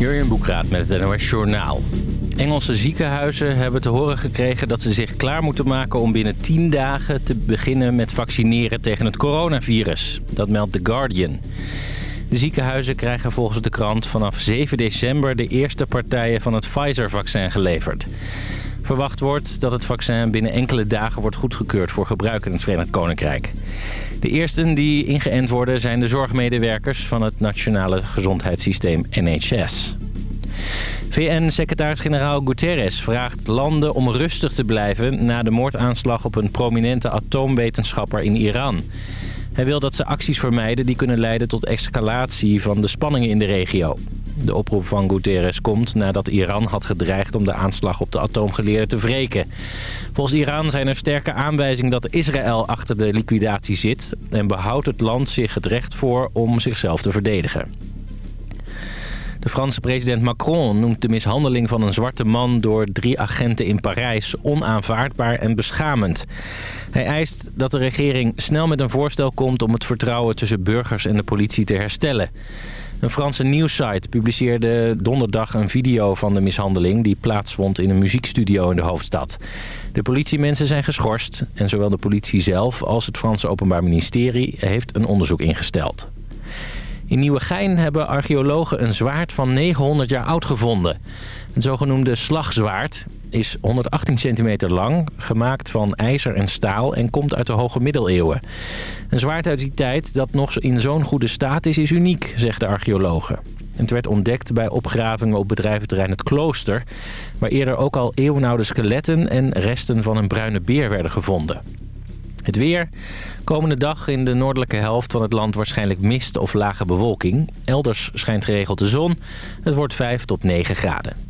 Jurjen Boekraat met het NOS Journaal. Engelse ziekenhuizen hebben te horen gekregen dat ze zich klaar moeten maken... om binnen 10 dagen te beginnen met vaccineren tegen het coronavirus. Dat meldt The Guardian. De ziekenhuizen krijgen volgens de krant vanaf 7 december... de eerste partijen van het Pfizer-vaccin geleverd. Verwacht wordt dat het vaccin binnen enkele dagen wordt goedgekeurd voor gebruik in het Verenigd Koninkrijk. De eersten die ingeënt worden zijn de zorgmedewerkers van het nationale gezondheidssysteem NHS. VN-secretaris-generaal Guterres vraagt landen om rustig te blijven... na de moordaanslag op een prominente atoomwetenschapper in Iran. Hij wil dat ze acties vermijden die kunnen leiden tot escalatie van de spanningen in de regio. De oproep van Guterres komt nadat Iran had gedreigd om de aanslag op de atoomgeleerden te wreken. Volgens Iran zijn er sterke aanwijzingen dat Israël achter de liquidatie zit... en behoudt het land zich het recht voor om zichzelf te verdedigen. De Franse president Macron noemt de mishandeling van een zwarte man door drie agenten in Parijs onaanvaardbaar en beschamend. Hij eist dat de regering snel met een voorstel komt om het vertrouwen tussen burgers en de politie te herstellen. Een Franse nieuwssite publiceerde donderdag een video van de mishandeling... die plaatsvond in een muziekstudio in de hoofdstad. De politiemensen zijn geschorst en zowel de politie zelf als het Franse Openbaar Ministerie... heeft een onderzoek ingesteld. In Nieuwegein hebben archeologen een zwaard van 900 jaar oud gevonden. Het zogenoemde slagzwaard is 118 centimeter lang, gemaakt van ijzer en staal en komt uit de hoge middeleeuwen. Een zwaard uit die tijd dat nog in zo'n goede staat is, is uniek, zegt de archeologen. Het werd ontdekt bij opgravingen op bedrijventerrein Het Klooster... waar eerder ook al eeuwenoude skeletten en resten van een bruine beer werden gevonden. Het weer. Komende dag in de noordelijke helft van het land waarschijnlijk mist of lage bewolking. Elders schijnt geregeld de zon. Het wordt 5 tot 9 graden.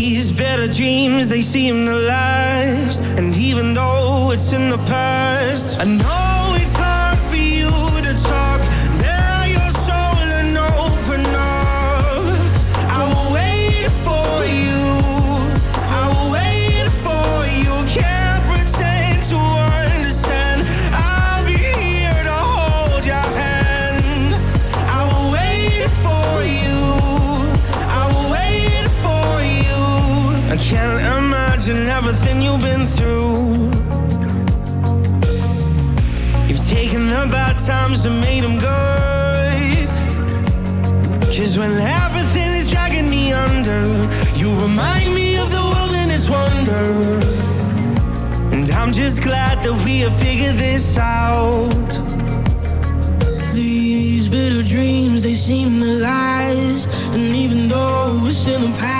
These better dreams, they seem to last. And even though it's in the past, I know. Times and made them good. Cause when everything is dragging me under, you remind me of the world and its wonder. And I'm just glad that we have figured this out. These bitter dreams, they seem to last. And even though it's in the past,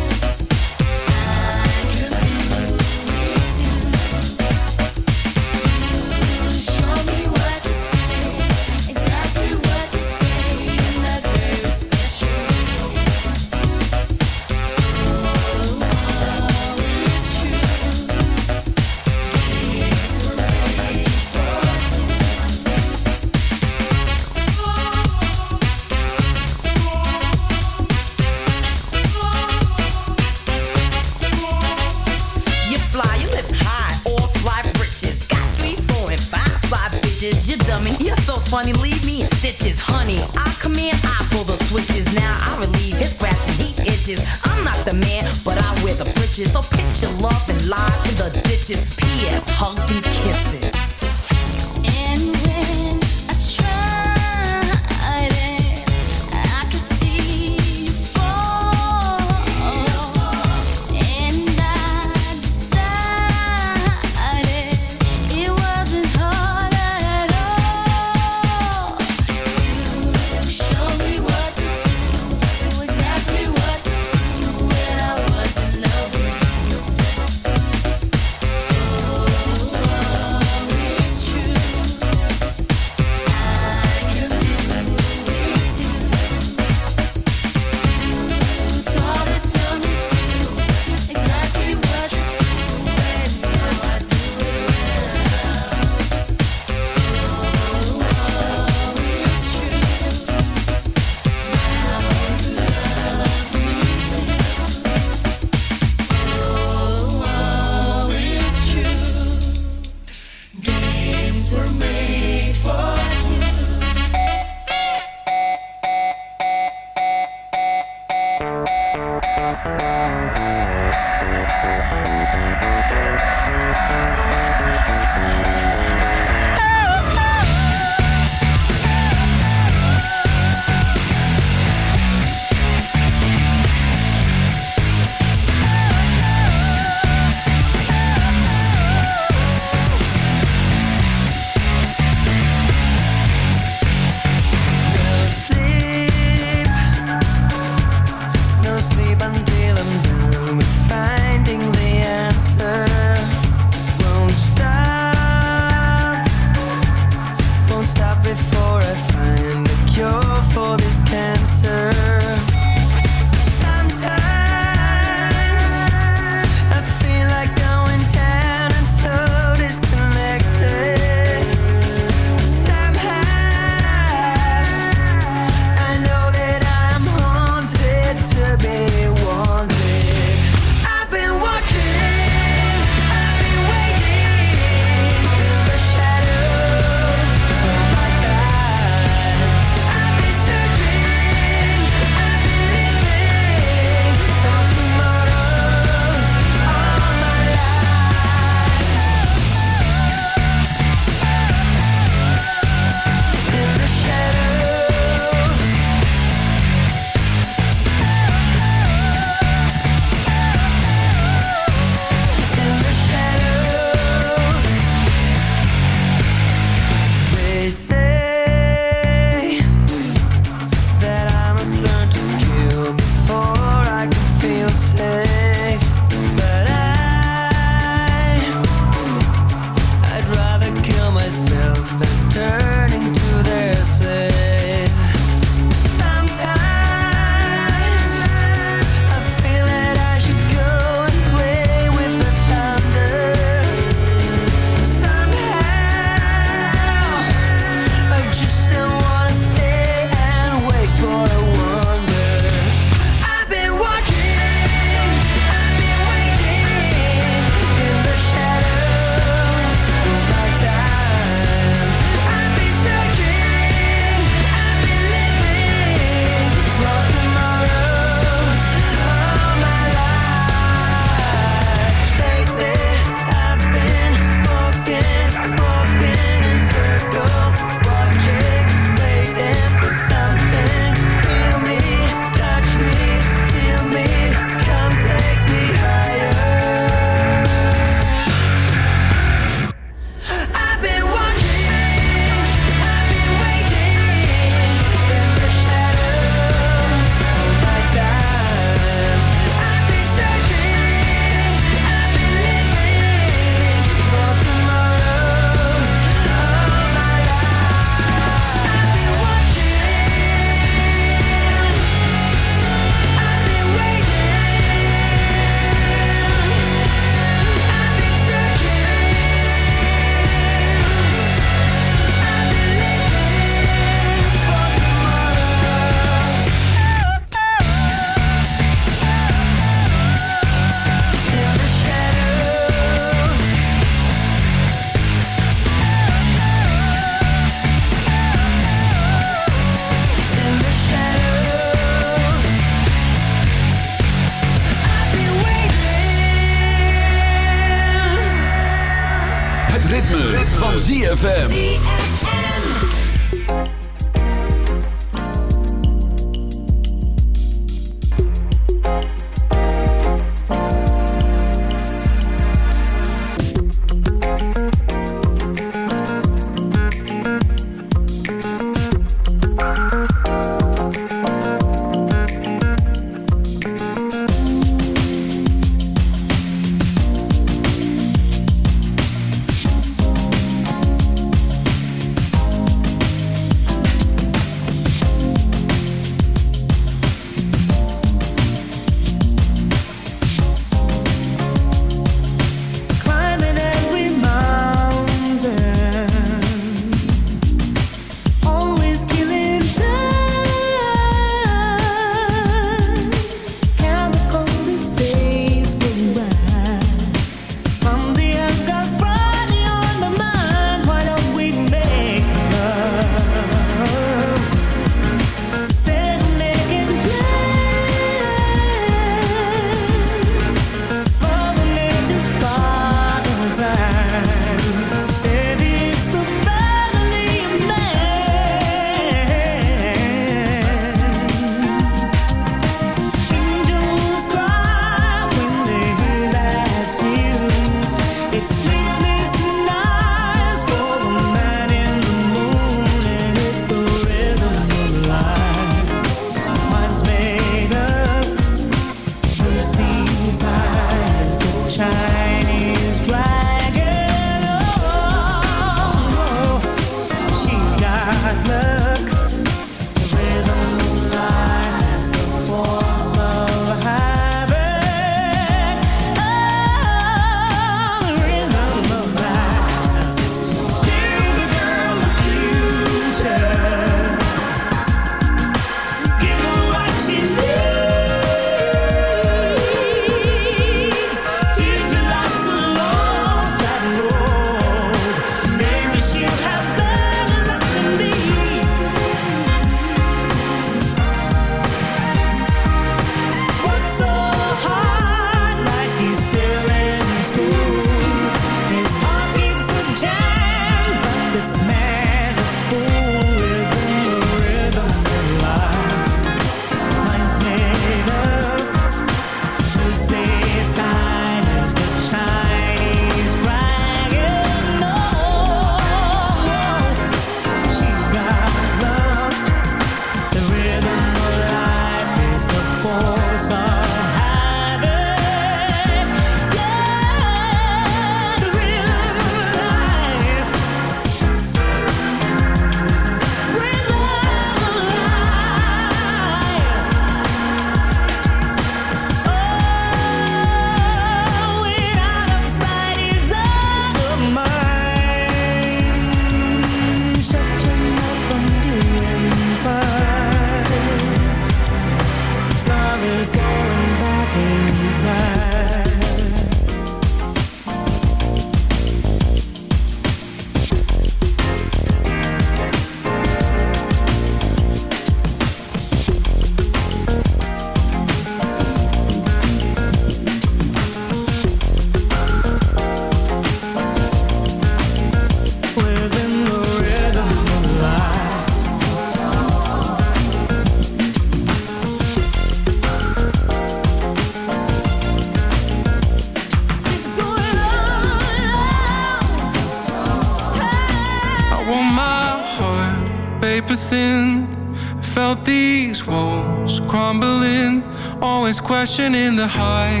In the high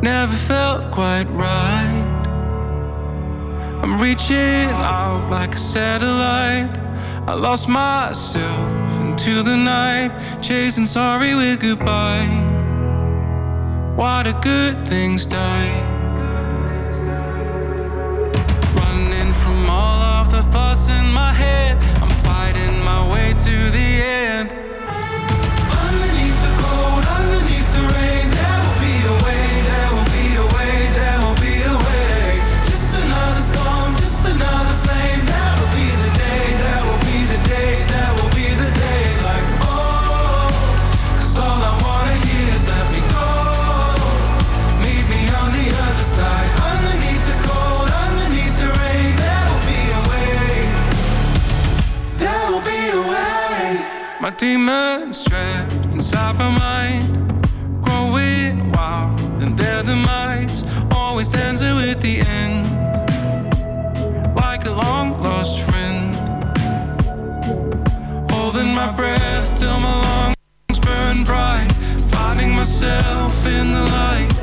never felt quite right. I'm reaching out like a satellite. I lost myself into the night, chasing sorry with goodbye. Why do good things die? demons trapped inside my mind, growing wild, and their demise always dancing with the end, like a long lost friend, holding my breath till my lungs burn bright, finding myself in the light.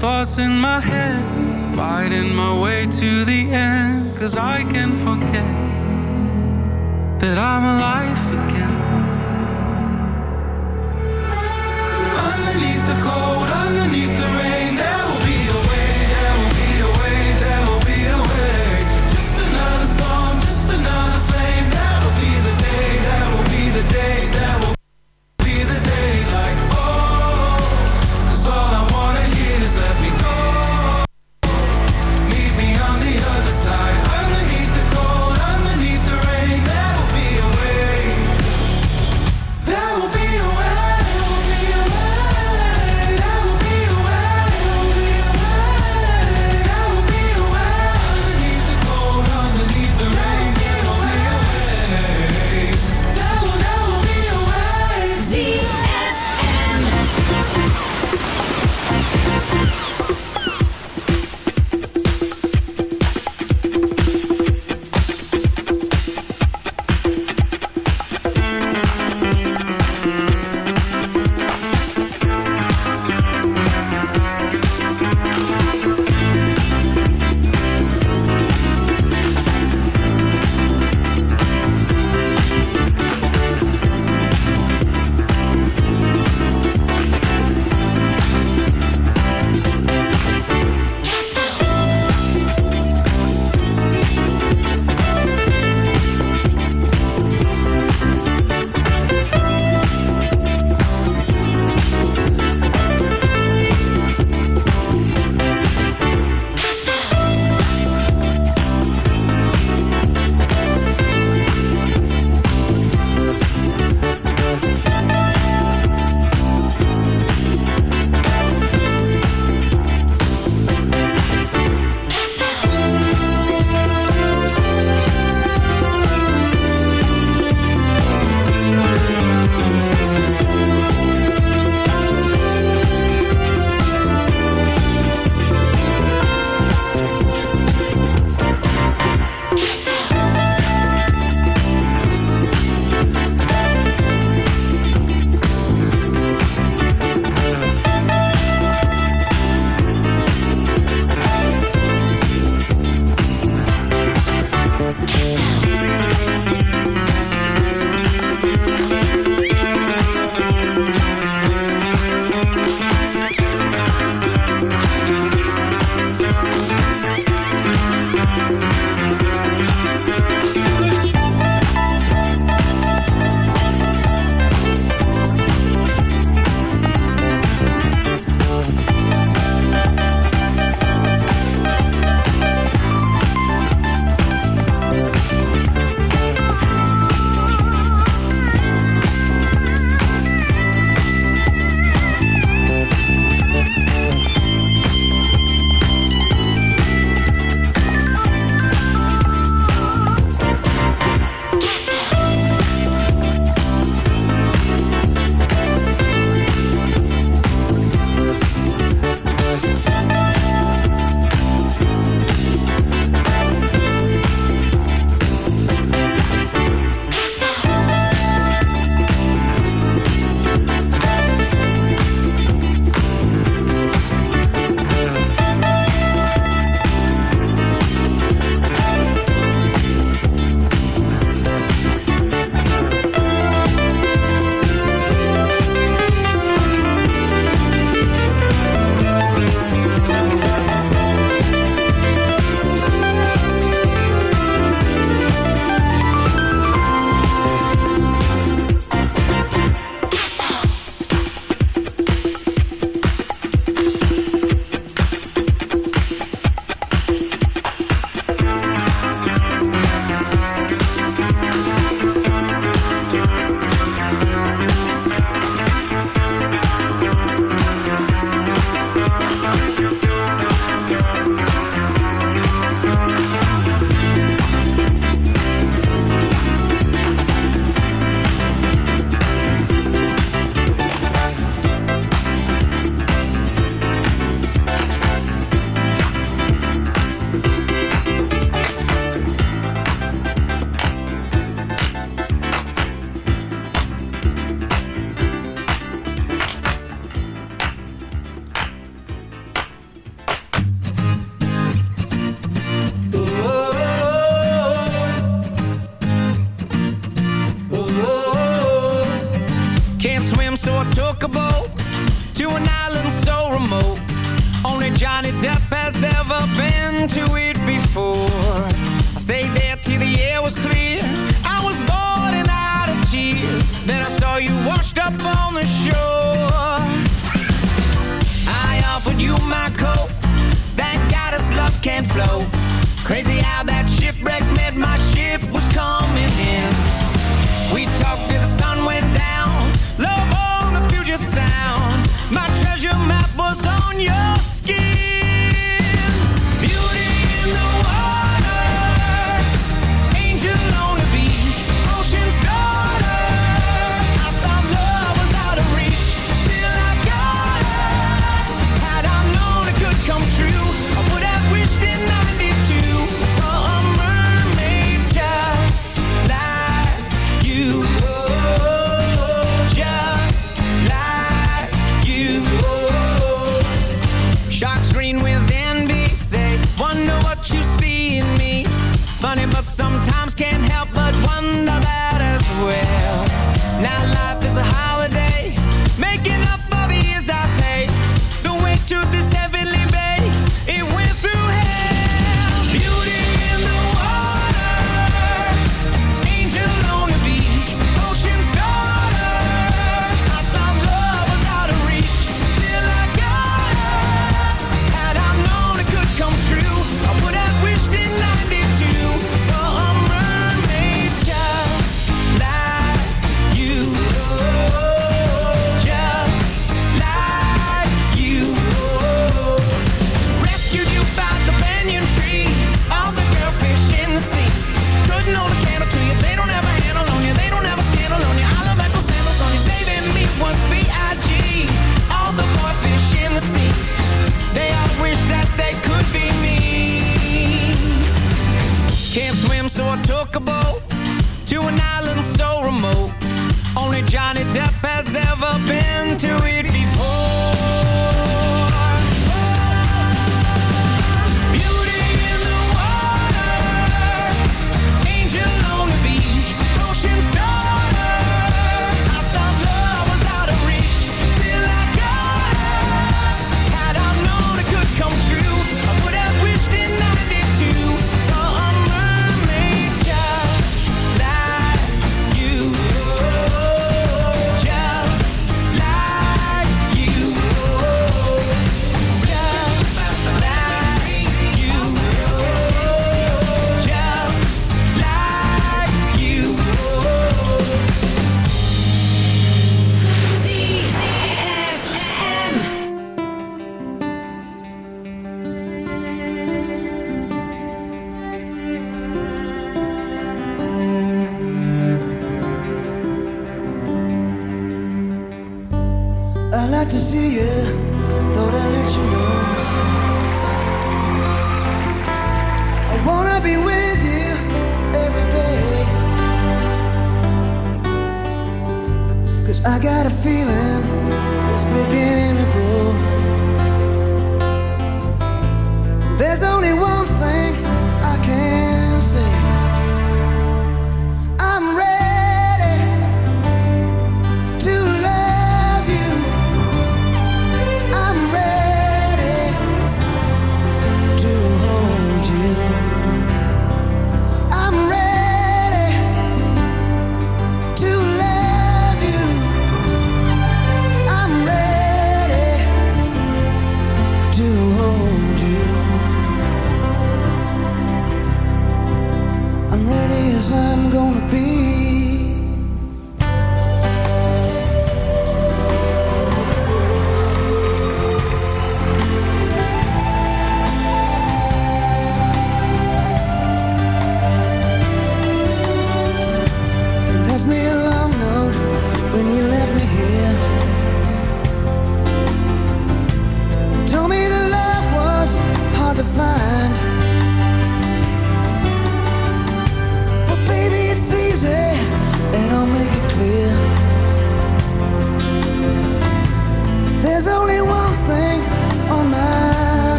thoughts in my head Fighting my way to the end. Cause I can forget That I'm alive again.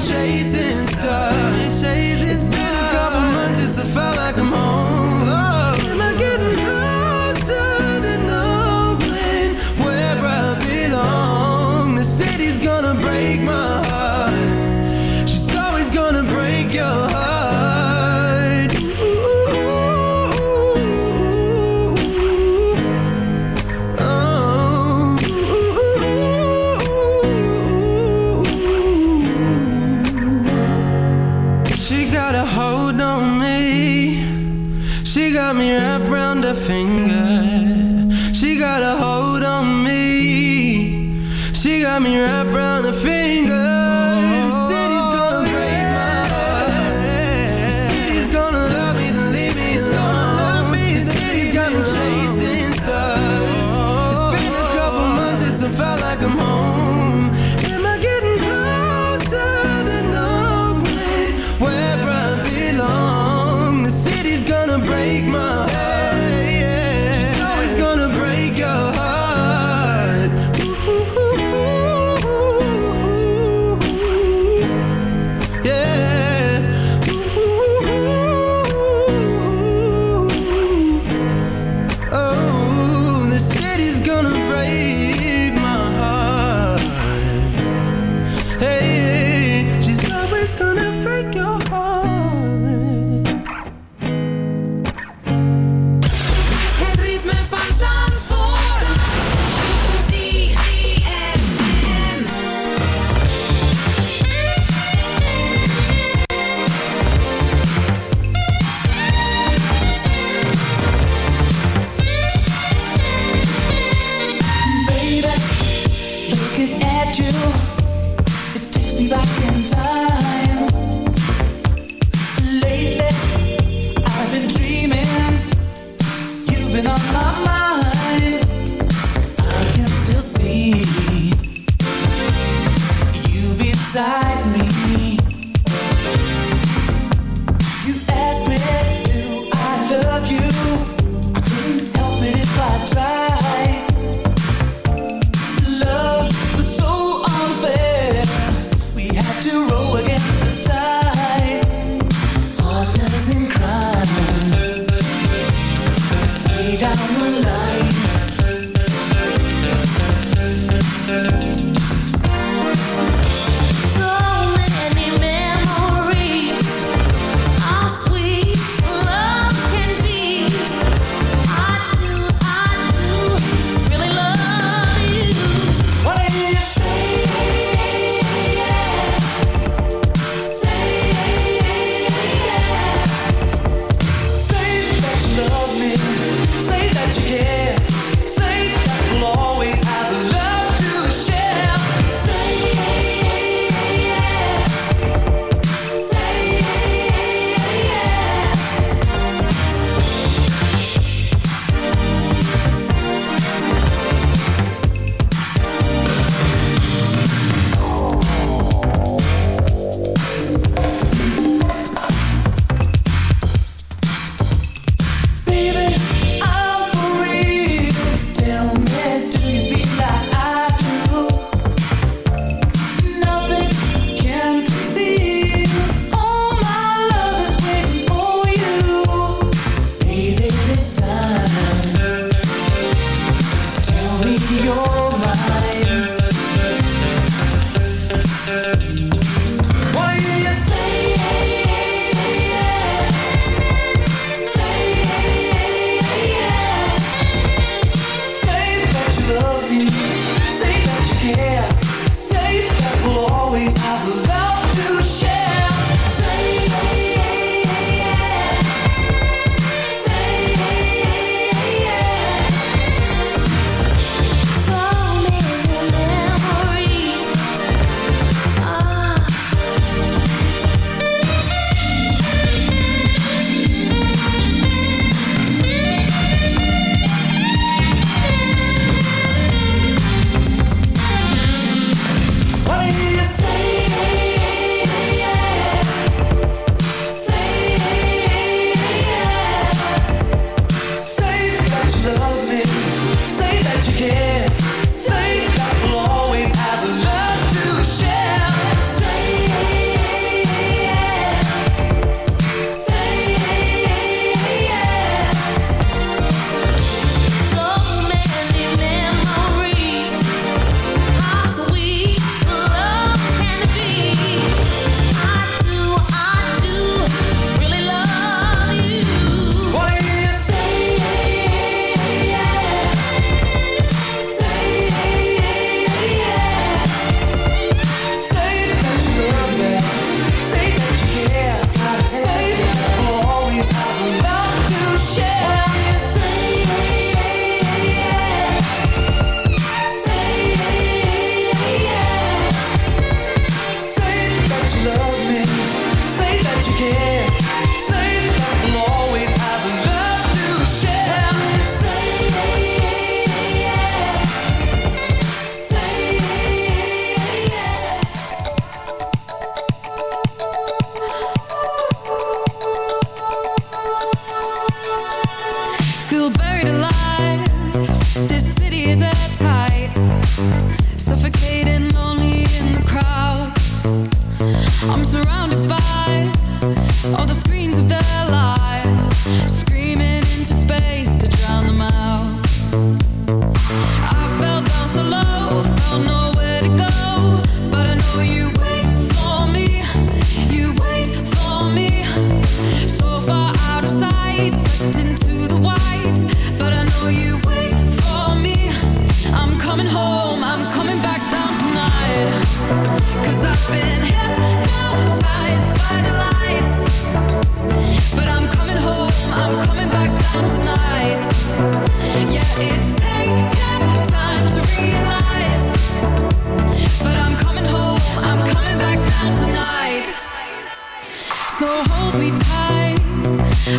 chasing stars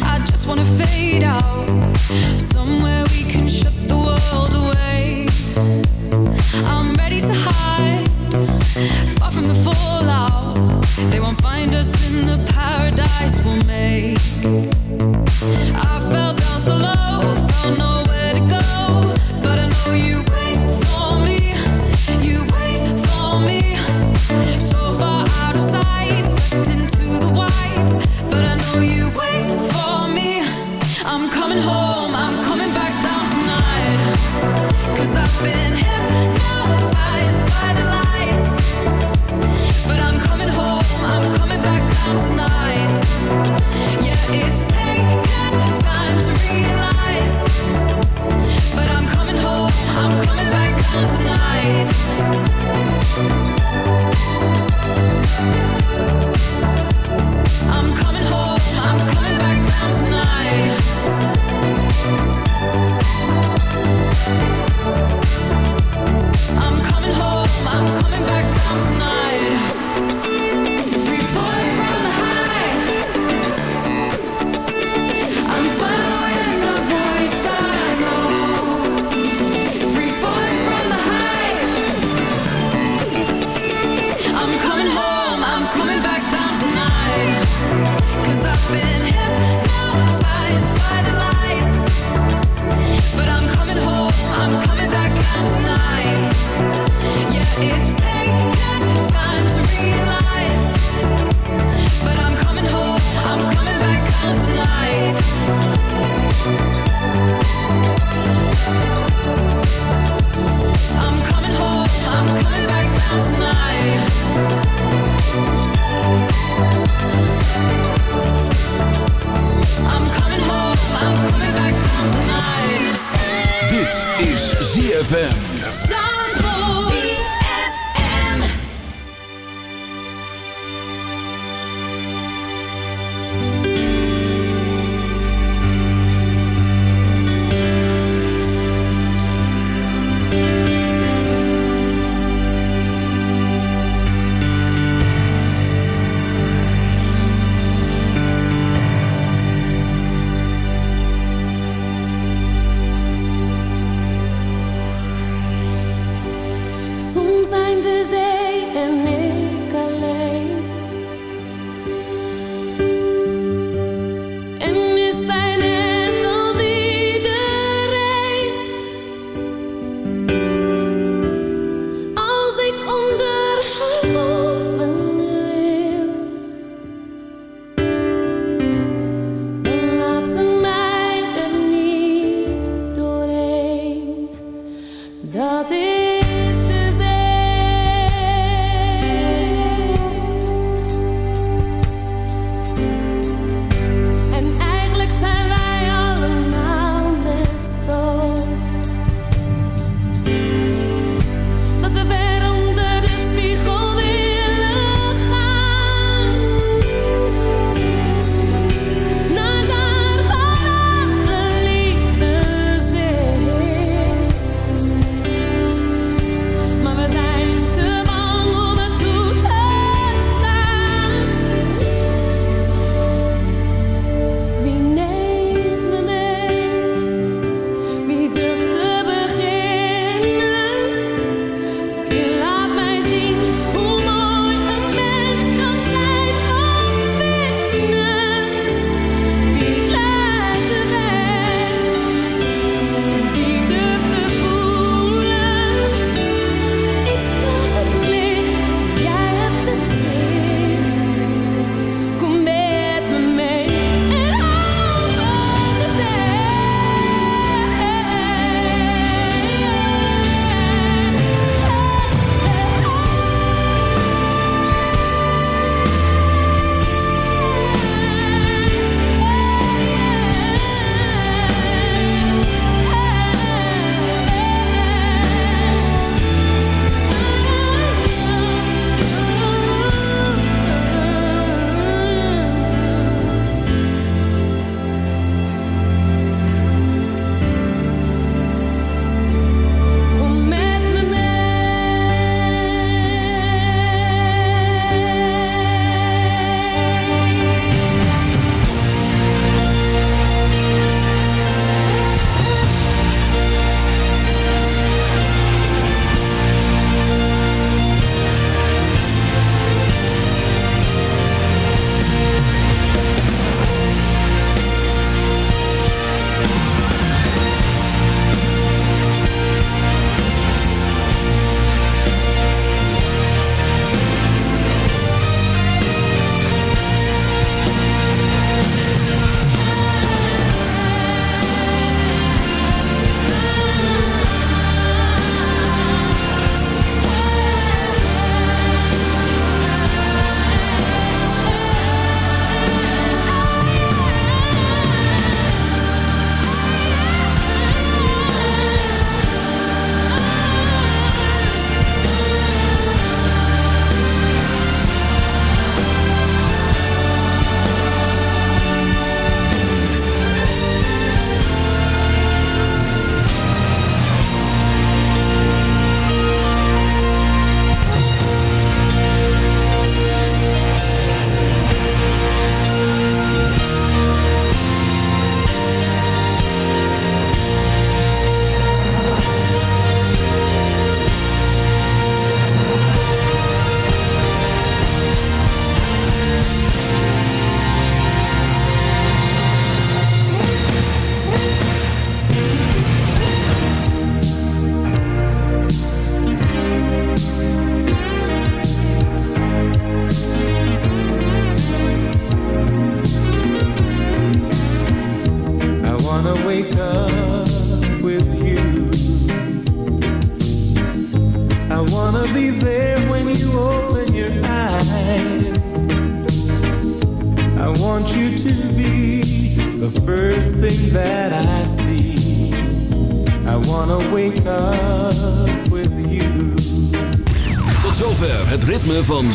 I just wanna fade out. Somewhere Thank you.